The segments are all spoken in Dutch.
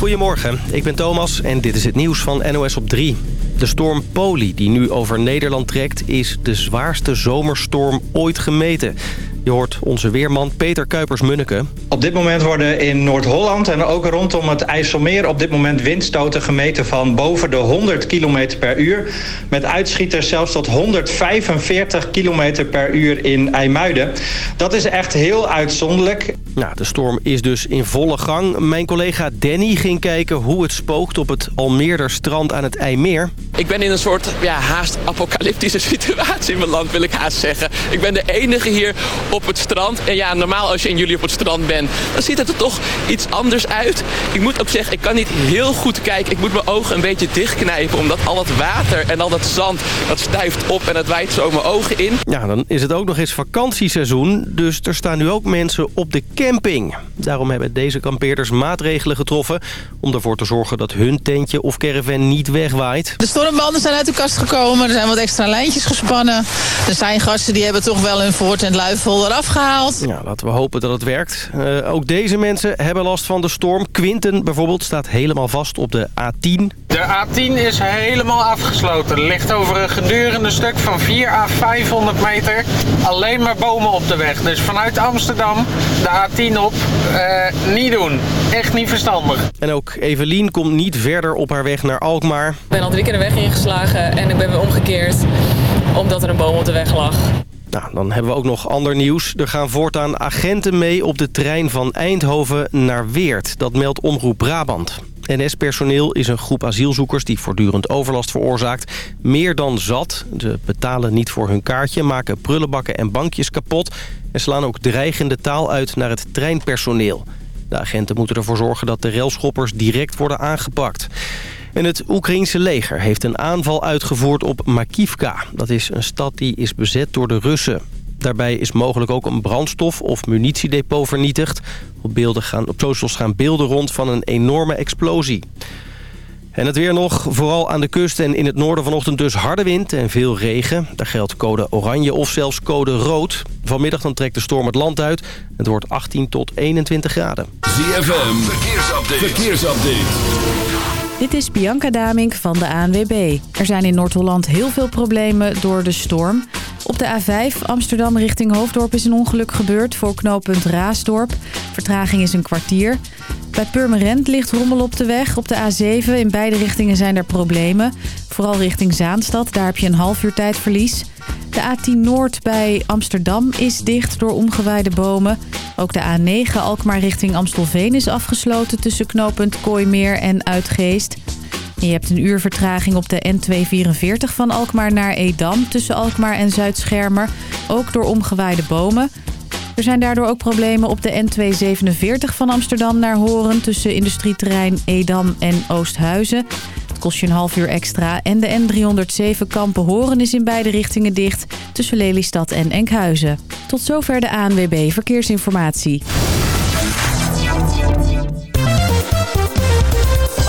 Goedemorgen, ik ben Thomas en dit is het nieuws van NOS op 3. De storm Poli, die nu over Nederland trekt, is de zwaarste zomerstorm ooit gemeten. Je hoort onze weerman Peter Kuipers-Munneke. Op dit moment worden in Noord-Holland en ook rondom het IJsselmeer... op dit moment windstoten gemeten van boven de 100 km per uur. Met uitschieters zelfs tot 145 km per uur in IJmuiden. Dat is echt heel uitzonderlijk. Nou, de storm is dus in volle gang. Mijn collega Danny ging kijken hoe het spookt op het Almeerder strand aan het IJmeer. Ik ben in een soort ja, haast apocalyptische situatie in mijn land, wil ik haast zeggen. Ik ben de enige hier op het strand. En ja, normaal als je in juli op het strand bent, dan ziet het er toch iets anders uit. Ik moet ook zeggen, ik kan niet heel goed kijken. Ik moet mijn ogen een beetje dichtknijpen, omdat al dat water en al dat zand, dat stuift op en het wijdt zo mijn ogen in. Ja, dan is het ook nog eens vakantieseizoen, dus er staan nu ook mensen op de camping. Daarom hebben deze kampeerders maatregelen getroffen om ervoor te zorgen dat hun tentje of caravan niet wegwaait. De stormbanden zijn uit de kast gekomen, er zijn wat extra lijntjes gespannen. Er zijn gasten die hebben toch wel hun voort en luifel eraf gehaald. Ja, laten we hopen dat het werkt. Uh, ook deze mensen hebben last van de storm. Quinten bijvoorbeeld staat helemaal vast op de A10. De A10 is helemaal afgesloten. Er ligt over een gedurende stuk van 4 à 500 meter alleen maar bomen op de weg. Dus vanuit Amsterdam de A10 op, uh, niet doen. Echt niet verstandig. En ook Evelien komt niet verder op haar weg naar Alkmaar. Ik ben al drie keer de weg ingeslagen en ik ben weer omgekeerd omdat er een boom op de weg lag. Nou, dan hebben we ook nog ander nieuws. Er gaan voortaan agenten mee op de trein van Eindhoven naar Weert. Dat meldt Omroep Brabant. NS-personeel is een groep asielzoekers die voortdurend overlast veroorzaakt. Meer dan zat. Ze betalen niet voor hun kaartje, maken prullenbakken en bankjes kapot... en slaan ook dreigende taal uit naar het treinpersoneel. De agenten moeten ervoor zorgen dat de railschoppers direct worden aangepakt. En het Oekraïense leger heeft een aanval uitgevoerd op Makivka. Dat is een stad die is bezet door de Russen. Daarbij is mogelijk ook een brandstof- of munitiedepot vernietigd. Op, beelden gaan, op socials gaan beelden rond van een enorme explosie. En het weer nog, vooral aan de kust en in het noorden vanochtend dus harde wind en veel regen. Daar geldt code oranje of zelfs code rood. Vanmiddag dan trekt de storm het land uit. Het wordt 18 tot 21 graden. ZFM, verkeersupdate. verkeersupdate. Dit is Bianca Damink van de ANWB. Er zijn in Noord-Holland heel veel problemen door de storm. Op de A5 Amsterdam richting Hoofddorp is een ongeluk gebeurd voor knooppunt Raasdorp. Vertraging is een kwartier. Bij Purmerend ligt rommel op de weg. Op de A7 in beide richtingen zijn er problemen. Vooral richting Zaanstad, daar heb je een half uur tijdverlies. De A10 Noord bij Amsterdam is dicht door omgewaaide bomen. Ook de A9 Alkmaar richting Amstelveen is afgesloten tussen knooppunt Kooimeer en Uitgeest. Je hebt een uur vertraging op de N244 van Alkmaar naar Edam tussen Alkmaar en Zuid-Schermer. Ook door omgewaaide bomen. Er zijn daardoor ook problemen op de N247 van Amsterdam naar Horen... tussen industrieterrein Edam en Oosthuizen. Het kost je een half uur extra. En de N307 Kampen-Horen is in beide richtingen dicht... tussen Lelystad en Enkhuizen. Tot zover de ANWB Verkeersinformatie.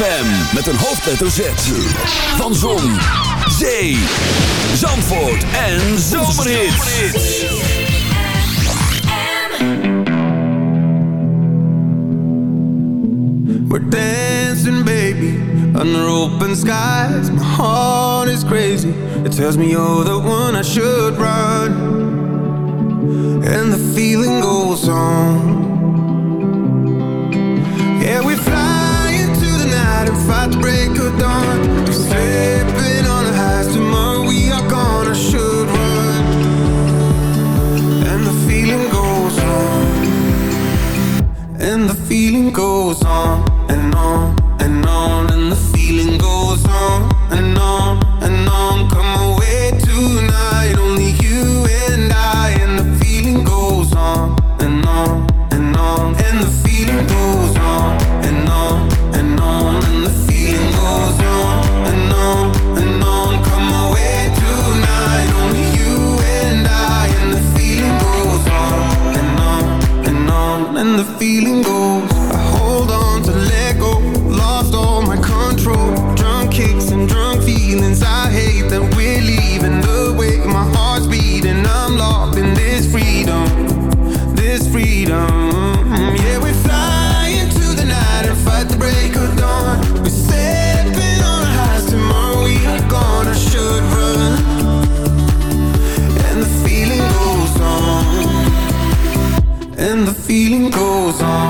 ZFM met een hoofdletter Z. Van Zon, Zee, Zandvoort en Zomerhit. We're dancing, baby, under open skies. My heart is crazy. It tells me you're the one I should run. And the feeling goes on. goes goes on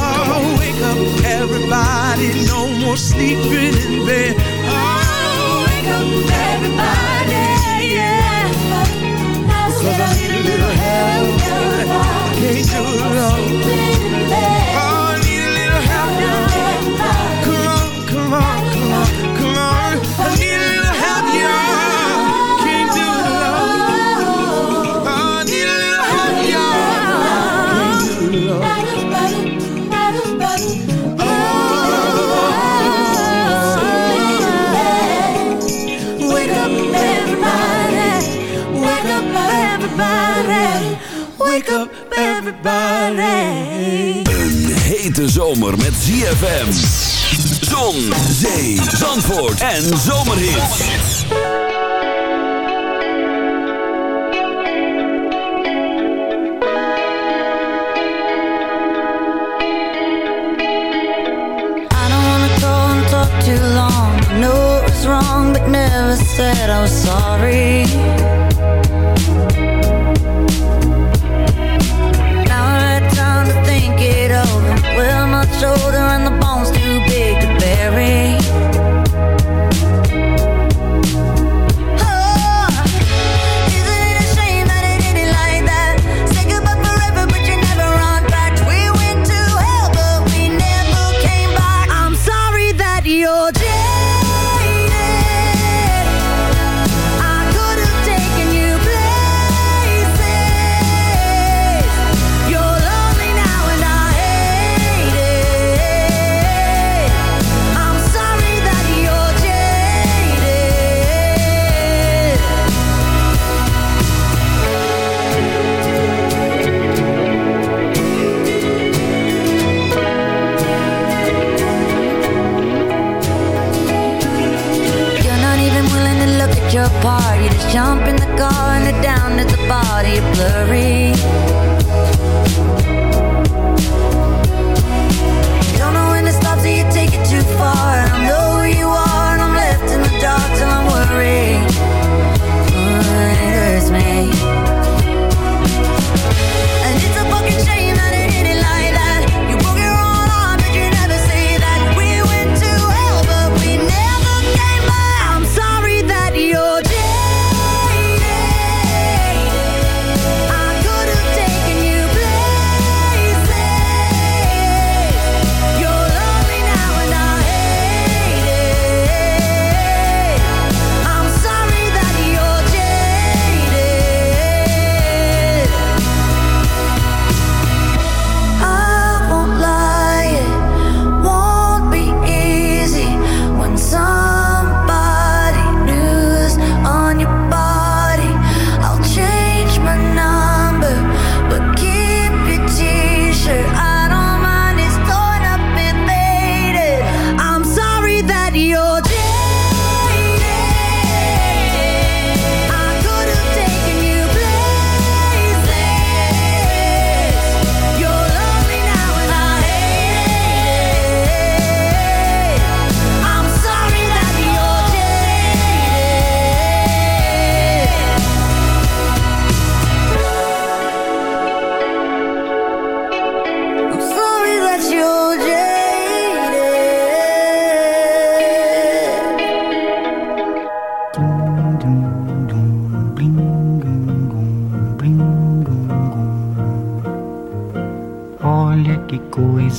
Oh, wake up, everybody. No more sleeping in bed. Oh, wake up, everybody. Yeah. Because I need a little help. Can't do it alone. Wake up, everybody. Een hete zomer met ZFM. Zon, zee, zandvoort en zomerhits. I don't wanna go and talk too long. I know it was wrong, but never said I was sorry.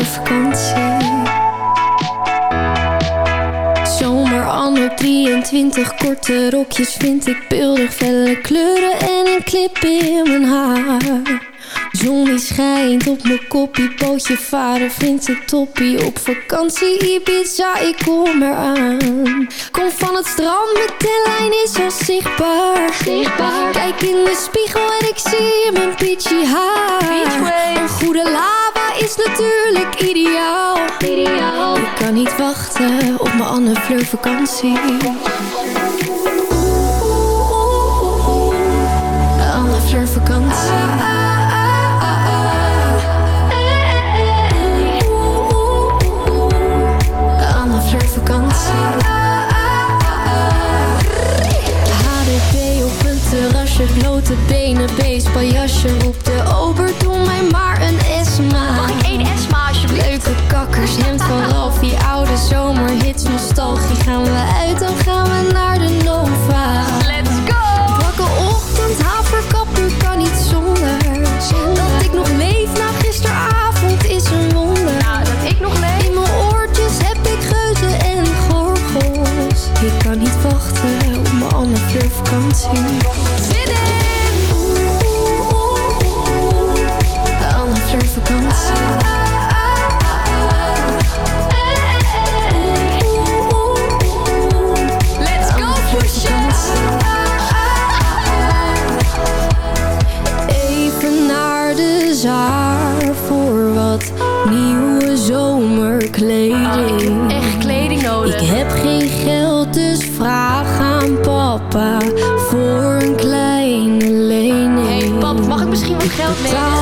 Vakantie. Zomer anno 23, korte rokjes vind ik beeldig, felle kleuren en een clip in mijn haar. Zon die schijnt op mijn koppie, pootje varen vindt het toppie. Op vakantie Ibiza, ik kom eraan. Kom van het strand, mijn tenlijn is al zichtbaar. zichtbaar. Kijk in de spiegel en ik zie mijn peachy haar. Een goede lava is natuurlijk ideaal. ideaal. Ik kan niet wachten op mijn Anne Fleur vakantie. Anne Fleur vakantie. Anne Fleur vakantie. HDP op een terrasje, blote benen, beestpaljasje. Roep de ober, doe mij maar nostalgie. Gaan we uit, dan gaan we naar de kleding. Ik heb echt kleding nodig. Ik heb geen geld, dus vraag aan papa voor een kleine lening. Hey pap, mag ik misschien wat geld lenen?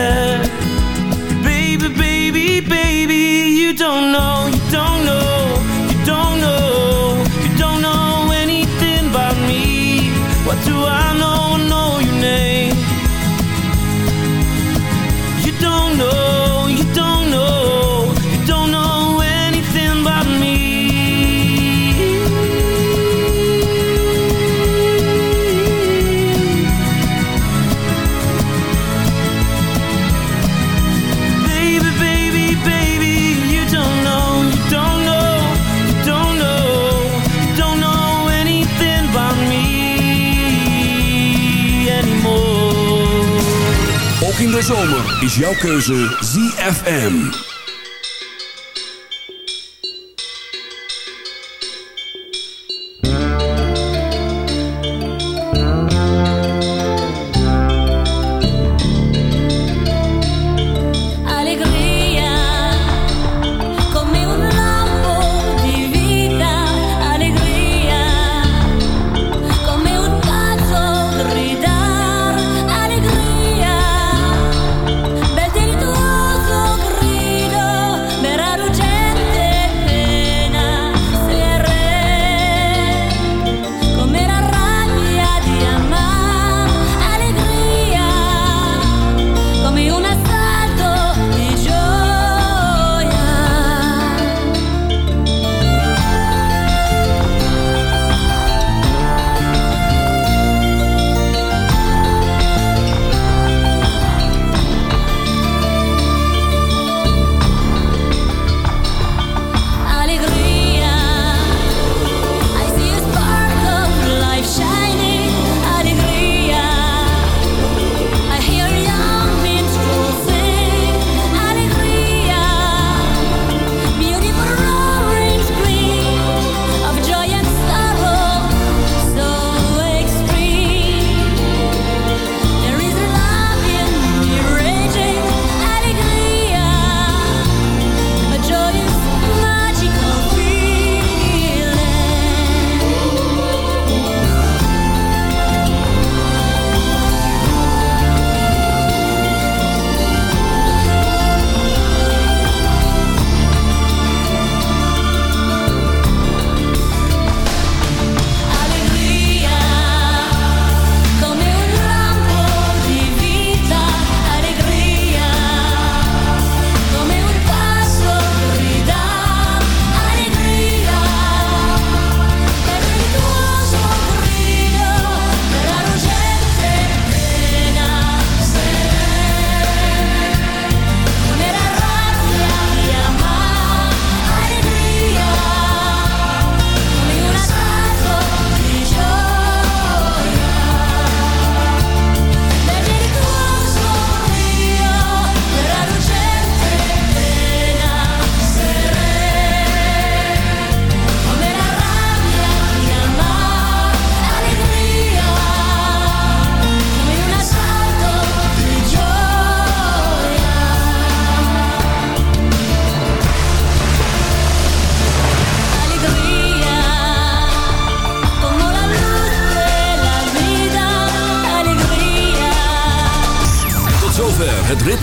Is jouw keuze ZFM.